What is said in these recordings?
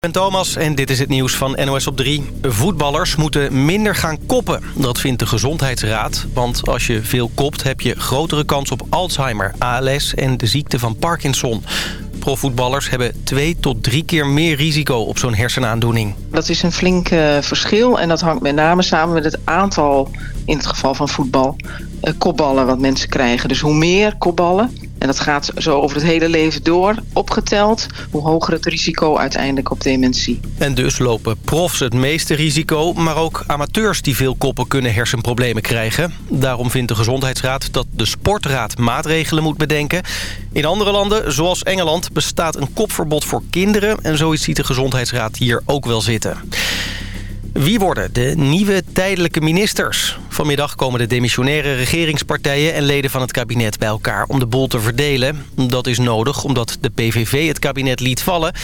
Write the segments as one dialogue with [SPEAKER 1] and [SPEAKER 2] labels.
[SPEAKER 1] Ben Thomas en dit is het nieuws van NOS op 3. Voetballers moeten minder gaan koppen. Dat vindt de Gezondheidsraad. Want als je veel kopt heb je grotere kans op Alzheimer, ALS en de ziekte van Parkinson. Profvoetballers hebben twee tot drie keer meer risico op zo'n hersenaandoening.
[SPEAKER 2] Dat is een flink uh, verschil en dat hangt met name samen met het aantal, in het geval van voetbal, uh, kopballen wat mensen krijgen. Dus hoe meer kopballen, en dat gaat zo over het hele leven door, opgeteld, hoe hoger het risico uiteindelijk op dementie.
[SPEAKER 1] En dus lopen profs het meeste risico, maar ook amateurs die veel koppen kunnen hersenproblemen krijgen. Daarom vindt de Gezondheidsraad dat de Sportraad maatregelen moet bedenken. In andere landen, zoals Engeland, bestaat een kopverbod voor kinderen en zoiets ziet de Gezondheidsraad hier ook wel zitten. Wie worden de nieuwe tijdelijke ministers? Vanmiddag komen de demissionaire regeringspartijen en leden van het kabinet bij elkaar om de bol te verdelen. Dat is nodig omdat de PVV het kabinet liet vallen.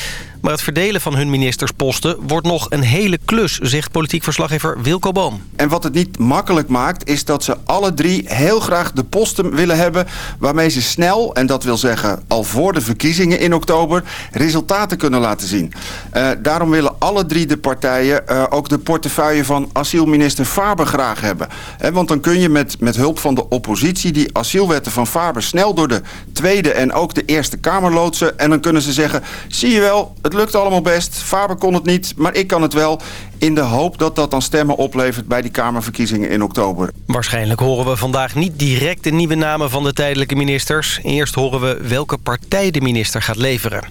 [SPEAKER 1] Maar het verdelen van hun ministersposten wordt nog een hele klus, zegt politiek verslaggever Wilco Boom.
[SPEAKER 3] En wat het niet makkelijk maakt, is dat ze alle drie heel graag de posten willen hebben... waarmee ze snel, en dat wil zeggen al voor de verkiezingen in oktober, resultaten kunnen laten zien. Uh, daarom willen alle drie de partijen uh, ook de portefeuille van asielminister Faber graag hebben. Want dan kun je met, met hulp van de oppositie die asielwetten van Faber snel door de Tweede en ook de Eerste Kamer loodsen. En dan kunnen ze zeggen, zie je wel, het lukt allemaal best. Faber kon het niet, maar ik kan het wel. In de hoop dat dat dan stemmen oplevert bij die Kamerverkiezingen in oktober.
[SPEAKER 1] Waarschijnlijk horen we vandaag niet direct de nieuwe namen van de tijdelijke ministers. Eerst horen we welke partij de minister gaat leveren.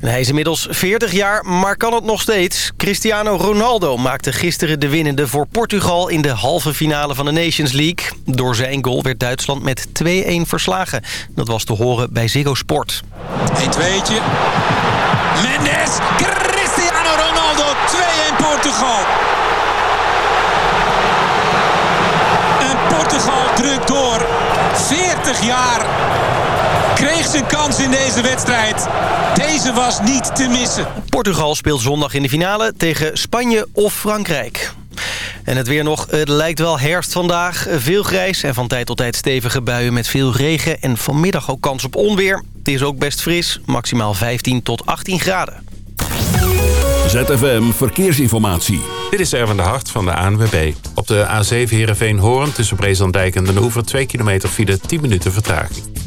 [SPEAKER 1] Hij is inmiddels 40 jaar, maar kan het nog steeds. Cristiano Ronaldo maakte gisteren de winnende voor Portugal... in de halve finale van de Nations League. Door zijn goal werd Duitsland met 2-1 verslagen. Dat was te horen bij Ziggo Sport.
[SPEAKER 4] 1-2'tje. Mendes, Cristiano Ronaldo, 2-1 Portugal. En Portugal drukt door. 40 jaar kreeg zijn kans in deze wedstrijd. Deze was niet te missen.
[SPEAKER 1] Portugal speelt zondag in de finale tegen Spanje of Frankrijk. En het weer nog, het lijkt wel herfst vandaag. Veel grijs en van tijd tot tijd stevige buien met veel regen... en vanmiddag ook kans op onweer. Het is ook best fris, maximaal 15 tot 18 graden.
[SPEAKER 5] ZFM Verkeersinformatie.
[SPEAKER 6] Dit is Erwin de Hart van de ANWB. Op de A7 Heerenveen-Hoorn tussen Breeslanddijk en Den Oever... 2 kilometer file 10 minuten vertraging.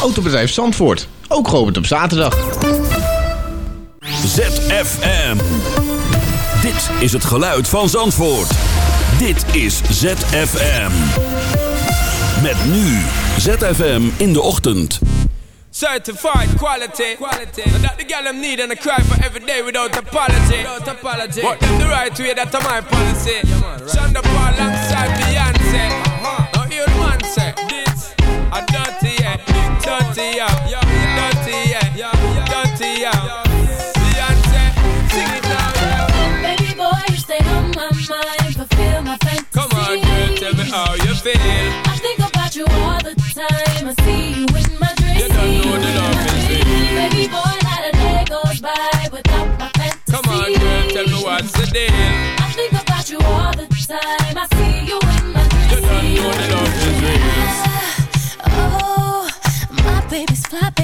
[SPEAKER 7] Autobedrijf Zandvoort, ook geopend op zaterdag.
[SPEAKER 5] ZFM. Dit is het geluid van Zandvoort. Dit is ZFM. Met nu ZFM in de ochtend.
[SPEAKER 8] Certified quality. quality. And that the girl them need and I cry for every day without apology. Without apology. But them the right way, that's my policy. Yeah, man, right. Shonda Paul alongside Beyonce. Dirty yeah, dirty yeah, yeah, dirty yeah. Beyonce, sing it now. Yeah.
[SPEAKER 9] Baby boy, you stay on my mind, fulfill my fantasy.
[SPEAKER 8] Come on, girl, tell me how you feel.
[SPEAKER 9] I think about you all the time. I see you in my dreams.
[SPEAKER 8] You don't know the love is real.
[SPEAKER 9] Baby boy, not a day goes by without my fantasy.
[SPEAKER 8] Come on, girl, tell me what's the deal.
[SPEAKER 9] I think about you all the time. I see you in my dreams.
[SPEAKER 8] You don't know the love clap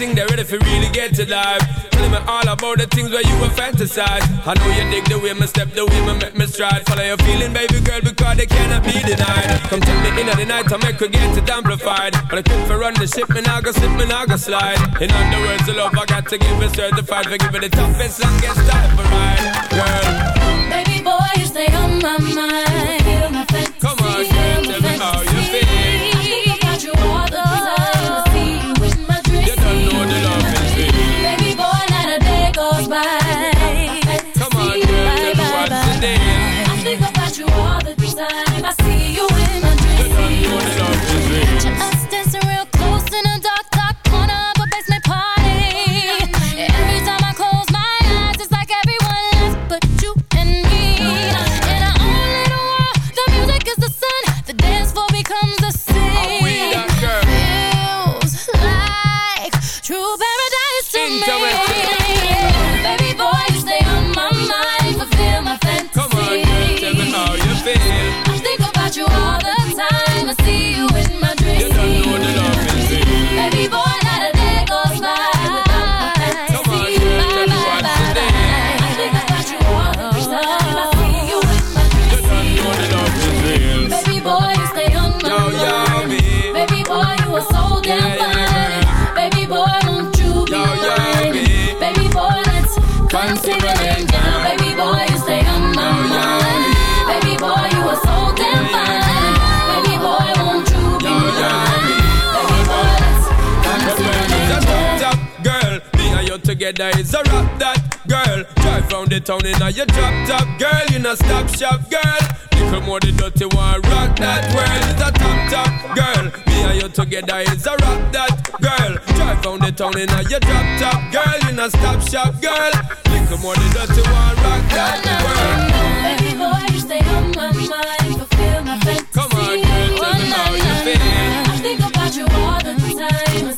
[SPEAKER 8] ready for give me the thing, they're ready for really get to life. Telling me all about the things where you were fantasize. I know you dig the way me step, the way me make me stride. Follow your feeling, baby girl, because they cannot be denied. Come take me in at the night, I make her get it amplified. But I quit for run the ship, me now go slip, me now go slide. In other words, the love I got to give is certified. For giving the toughest, longest time for ride. Girl,
[SPEAKER 9] Baby boy, you stay on my mind. My.
[SPEAKER 8] Come on, girl, tell me how weather is a rock that girl. Drive round the town in a your drop top girl. You not stop shop girl. Little more the dirty one rock that world is a top top girl. Me and you together is a rock that girl. Drive round the town in a your drop top girl. You not stop shop girl. Little more the dirty one rock that world.
[SPEAKER 9] Baby boy, you stay on my mind, fulfill my fantasy.
[SPEAKER 8] Come on, girl, tell me how you feel.
[SPEAKER 9] I think about you all the time.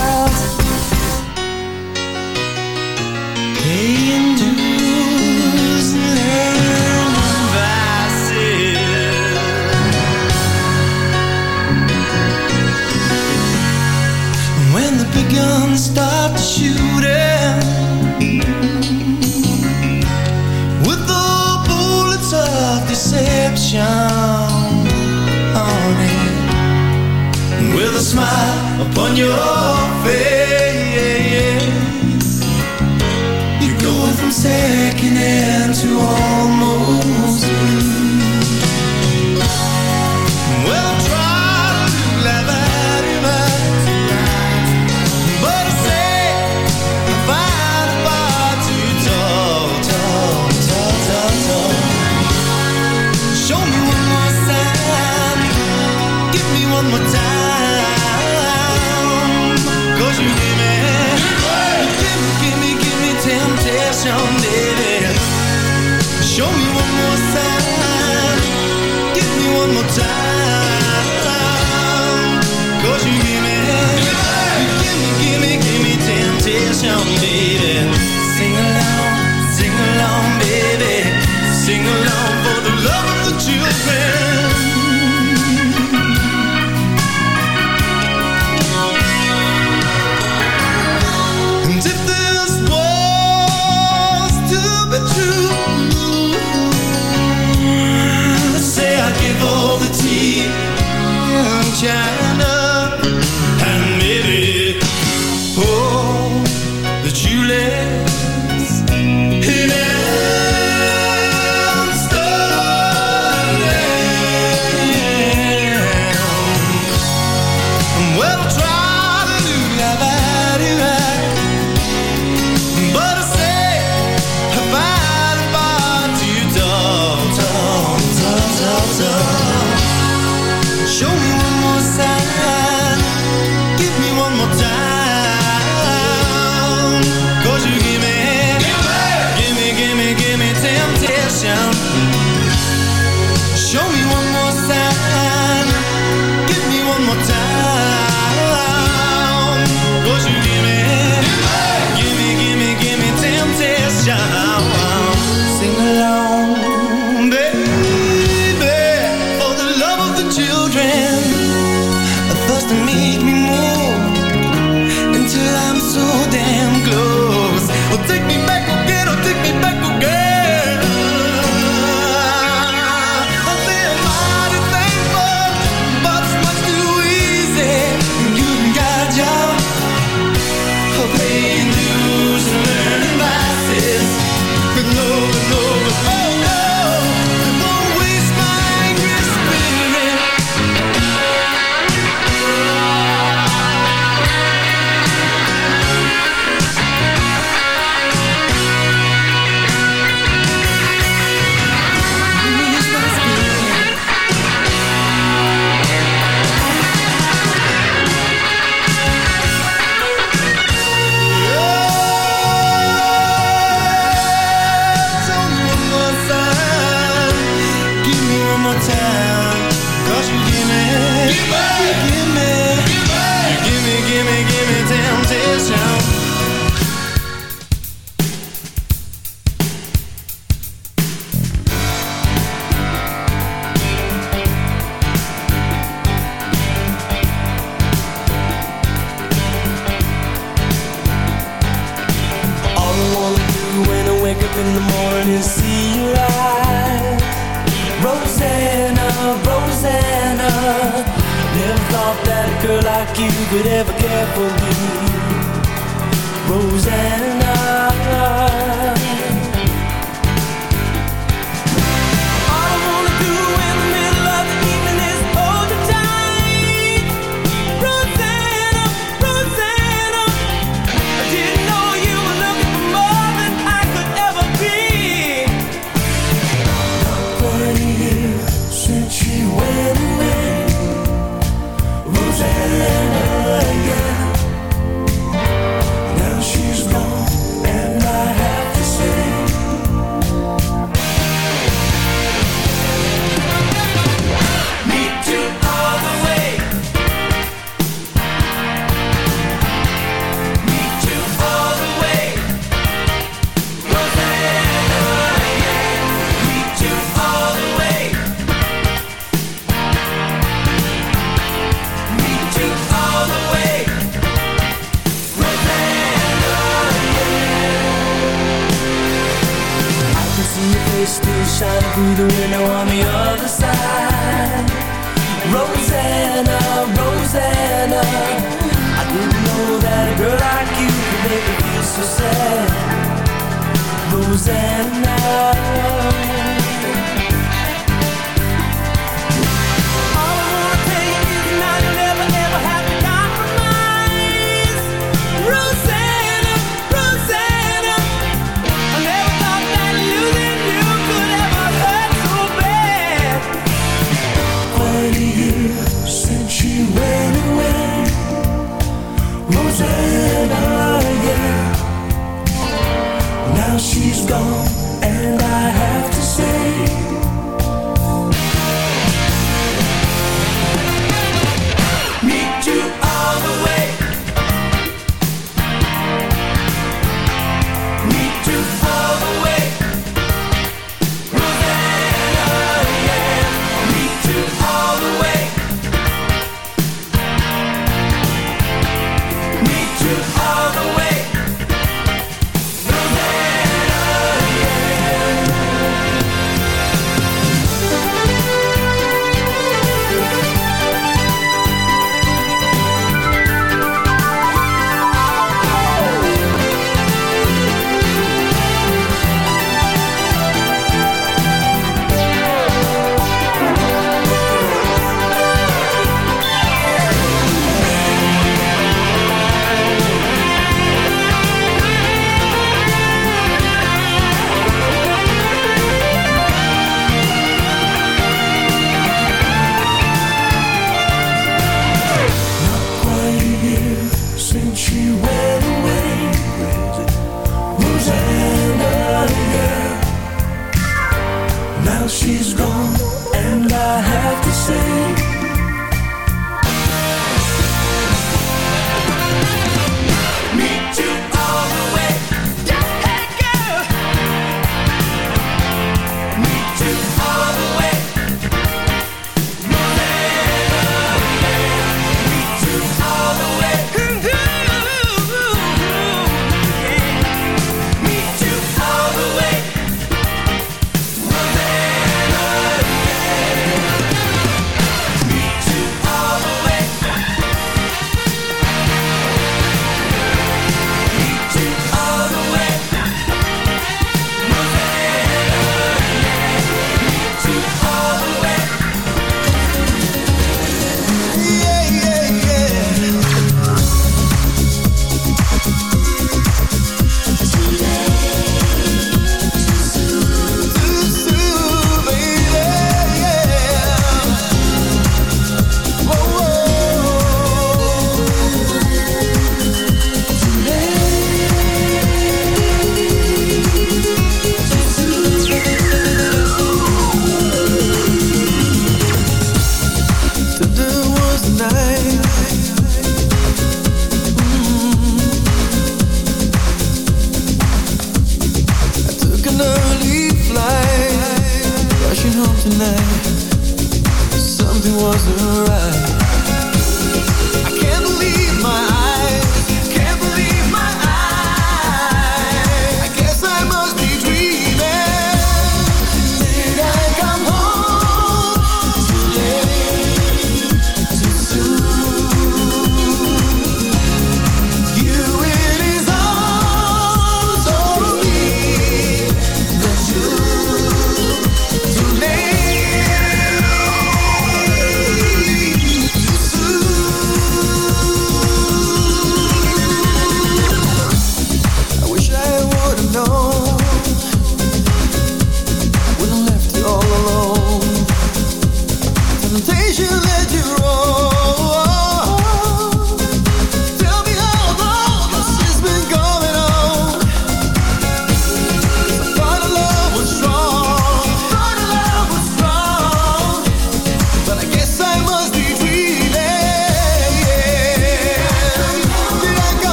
[SPEAKER 10] Could ever care for me.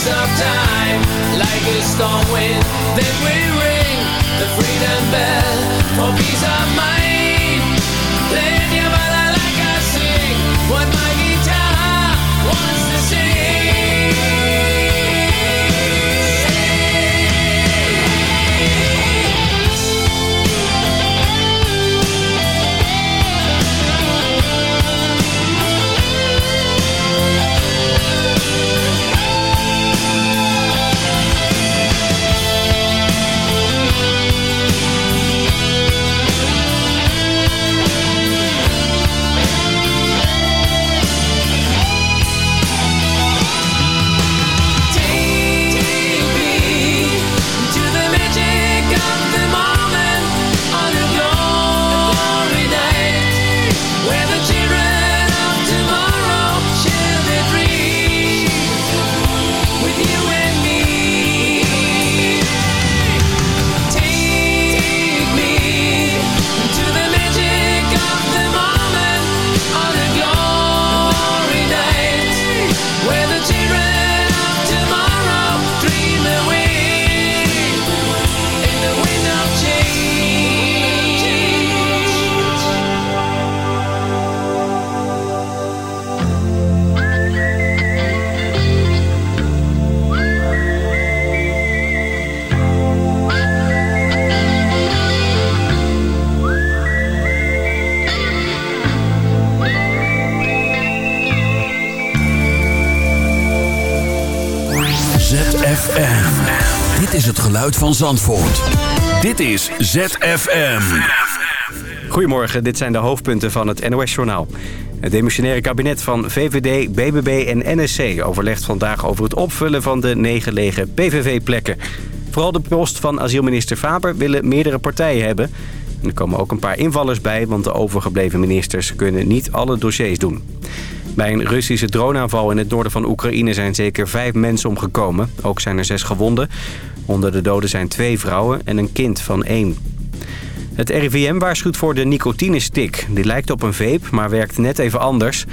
[SPEAKER 11] sands of time. Like a storm wind Then we ring the freedom bell For peace of mind.
[SPEAKER 5] ZFM. Dit is het geluid van Zandvoort. Dit is ZFM.
[SPEAKER 12] Goedemorgen, dit zijn de hoofdpunten van het NOS-journaal. Het demissionaire kabinet van VVD, BBB en NSC overlegt vandaag over het opvullen van de negen lege PVV-plekken. Vooral de post van asielminister Faber willen meerdere partijen hebben. En er komen ook een paar invallers bij, want de overgebleven ministers kunnen niet alle dossiers doen. Bij een Russische droneaanval in het noorden van Oekraïne zijn zeker vijf mensen omgekomen. Ook zijn er zes gewonden. Onder de doden zijn twee vrouwen en een kind van één. Het RIVM waarschuwt voor de nicotinestik. Die lijkt op een veep, maar werkt net even anders.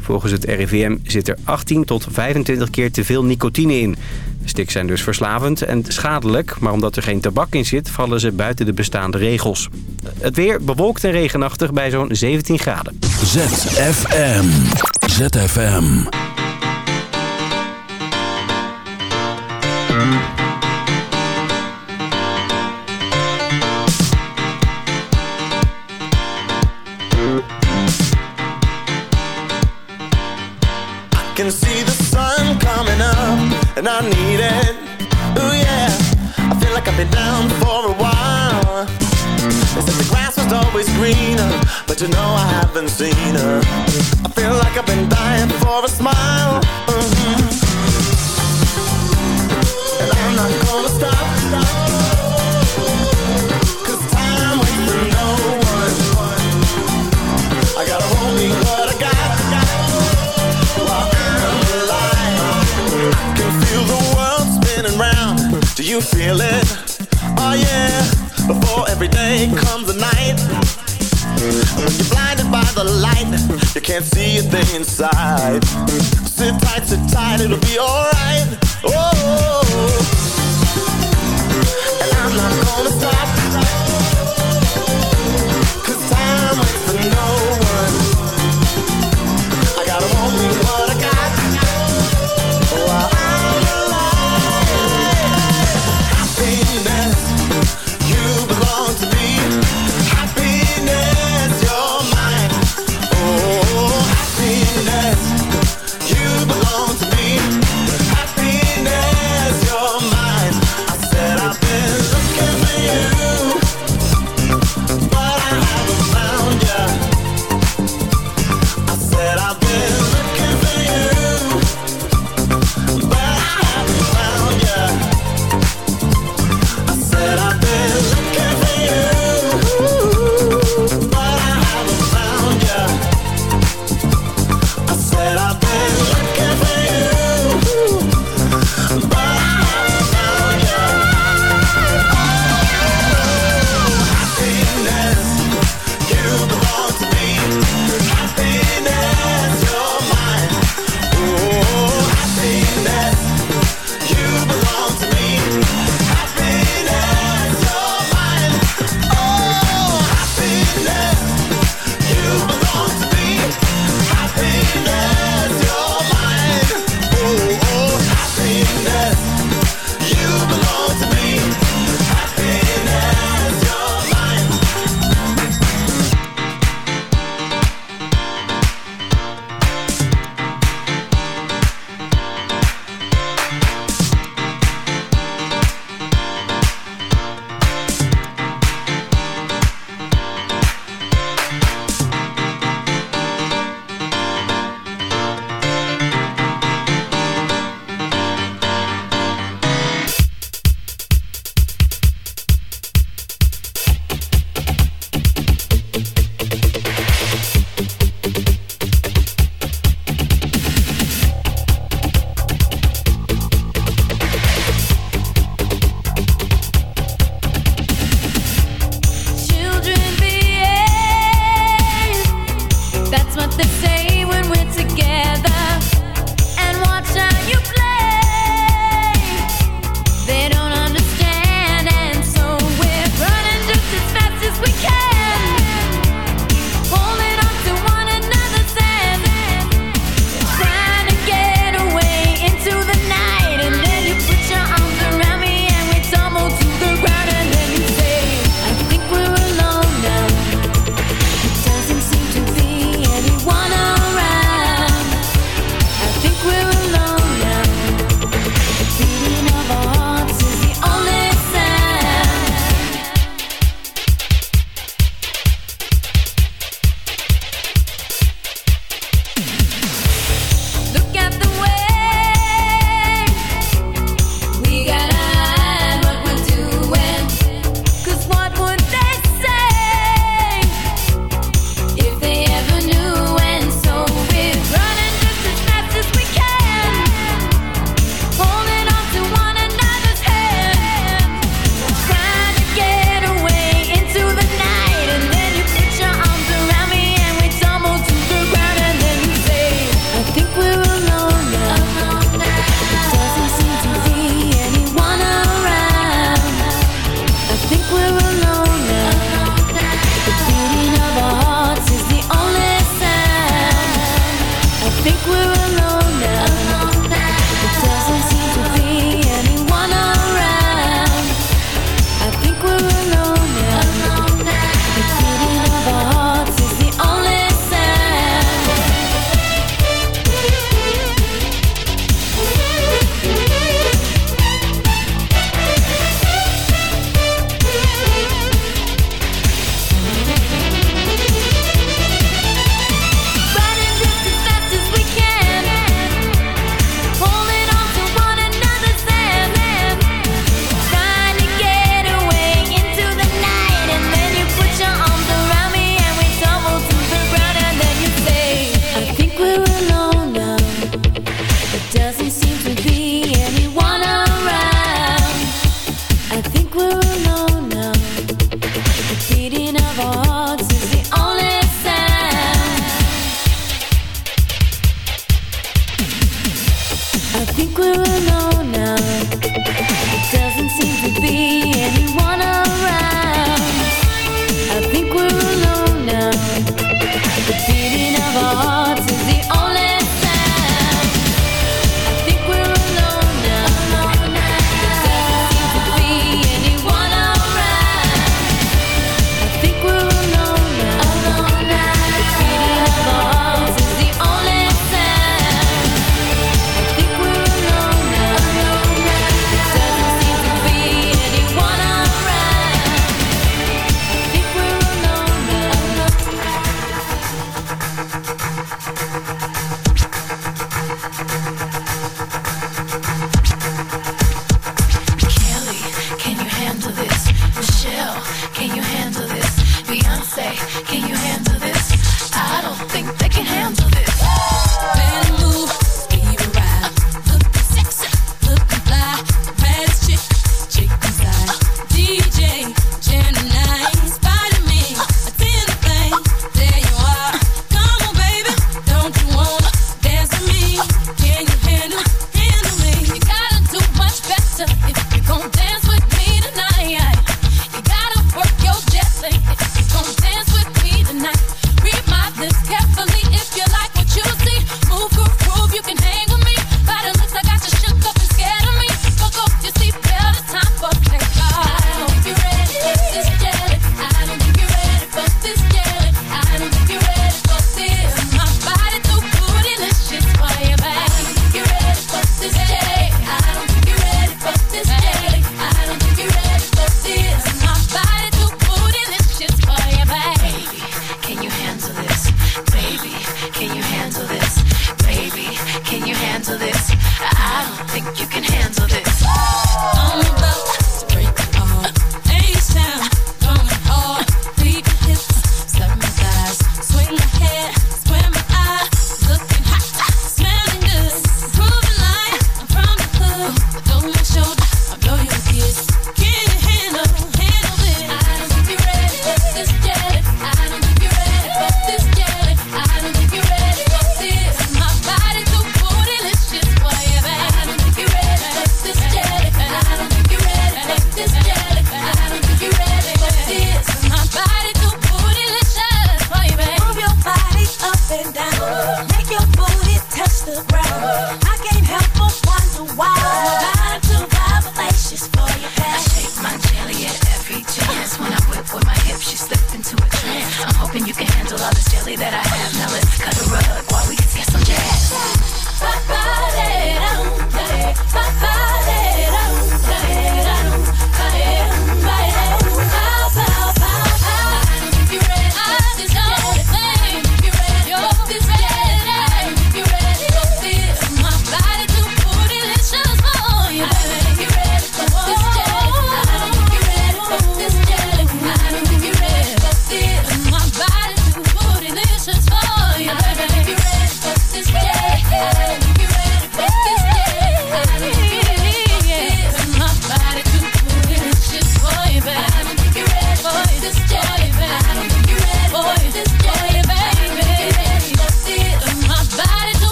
[SPEAKER 12] Volgens het RIVM zit er 18 tot 25 keer te veel nicotine in. De sticks zijn dus verslavend en schadelijk, maar omdat er geen tabak in zit... vallen ze buiten de bestaande regels. Het weer bewolkt en regenachtig bij zo'n 17 graden.
[SPEAKER 5] ZFM. ZFM.
[SPEAKER 13] can see the sun coming up, and I need it. Ooh yeah, I feel like I've been down for a while. They said the grass was always greener, but you know I haven't seen her. I feel like I've been dying for a smile. Mhm. And I'm not gonna stop. Cause time waits for no one. I gotta hold me what I got. While I'm alive. I can feel the world spinning round. Do you feel it? Oh yeah. Before every day comes. When you're blinded by the light, you can't see a thing inside. Sit tight, sit tight, it'll be alright. Oh, and I'm not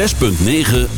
[SPEAKER 5] 106.9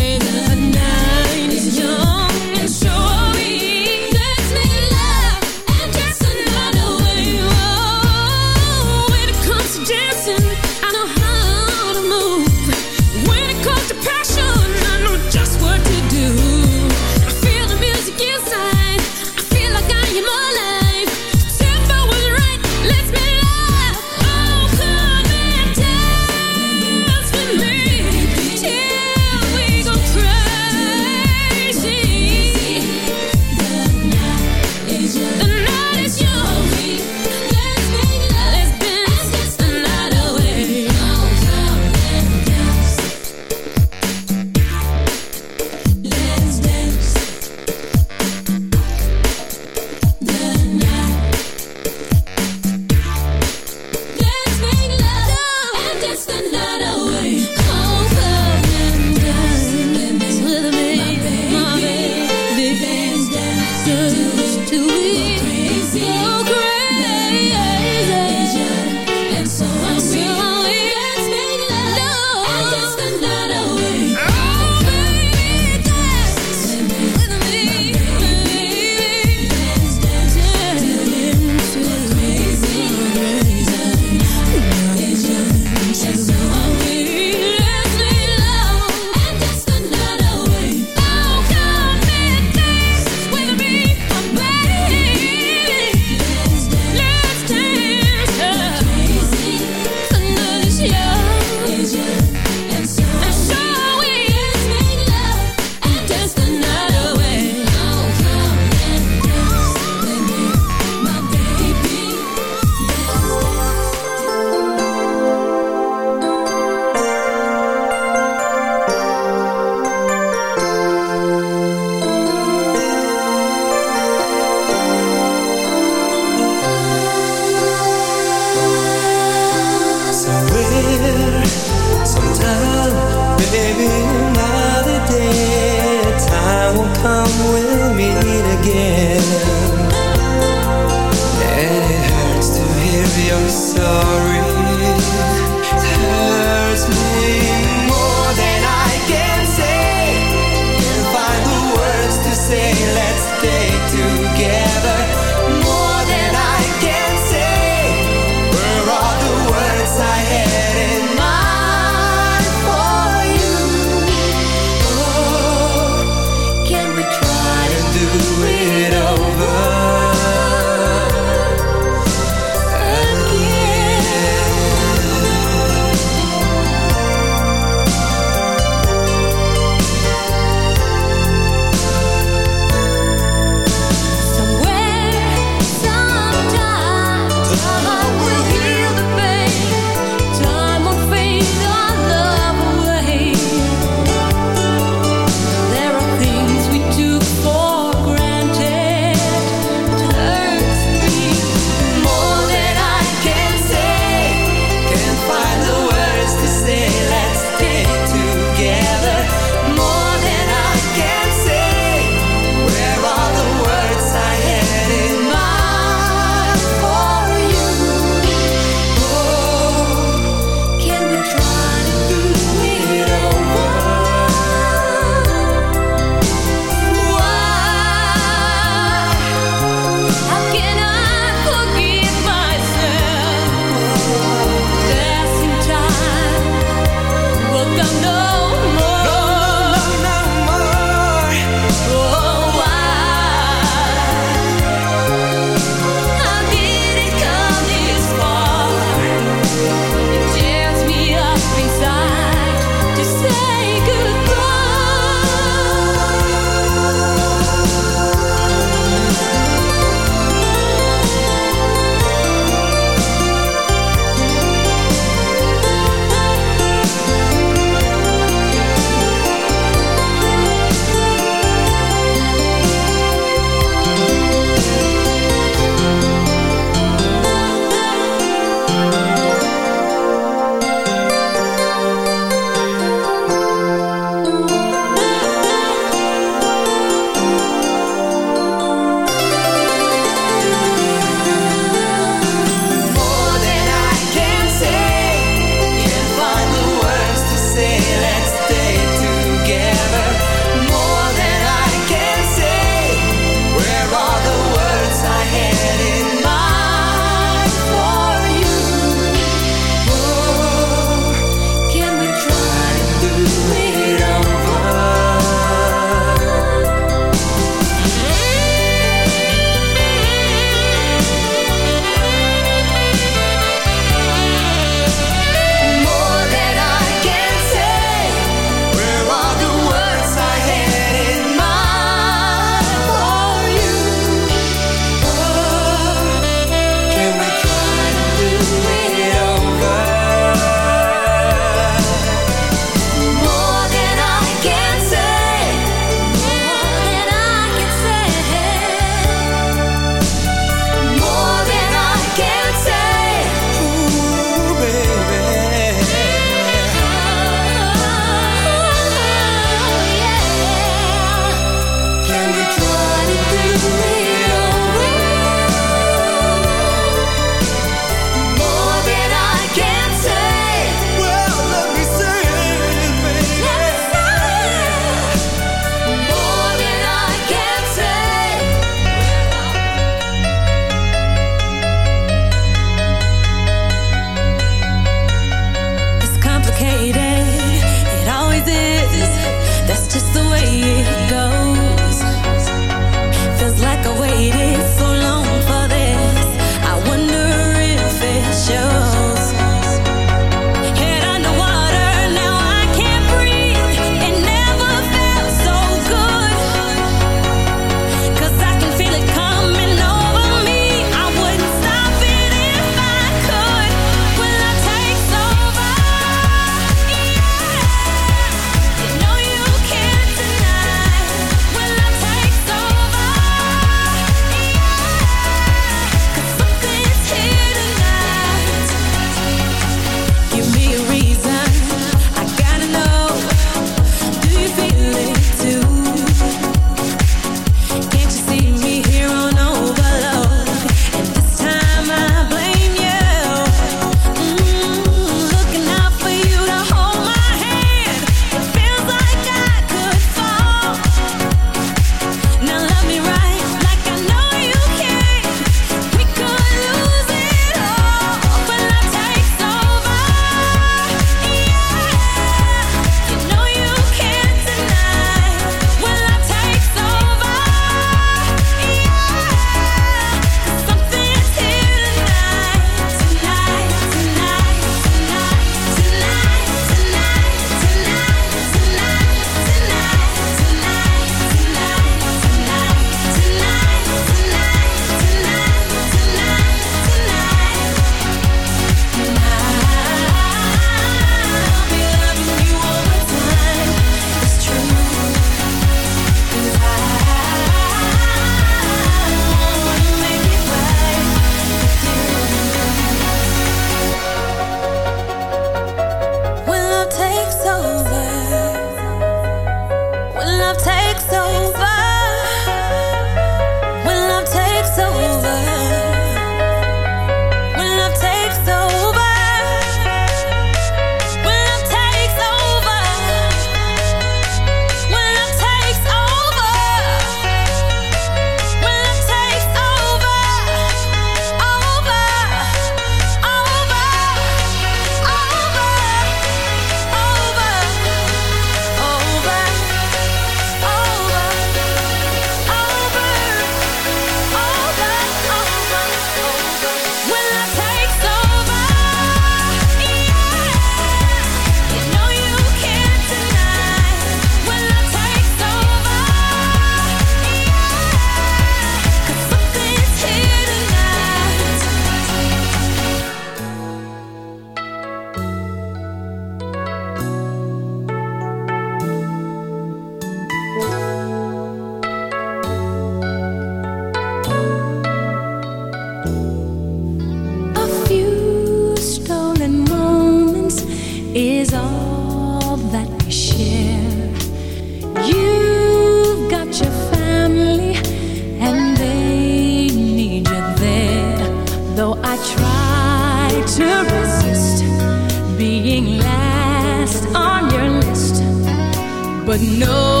[SPEAKER 10] but
[SPEAKER 14] no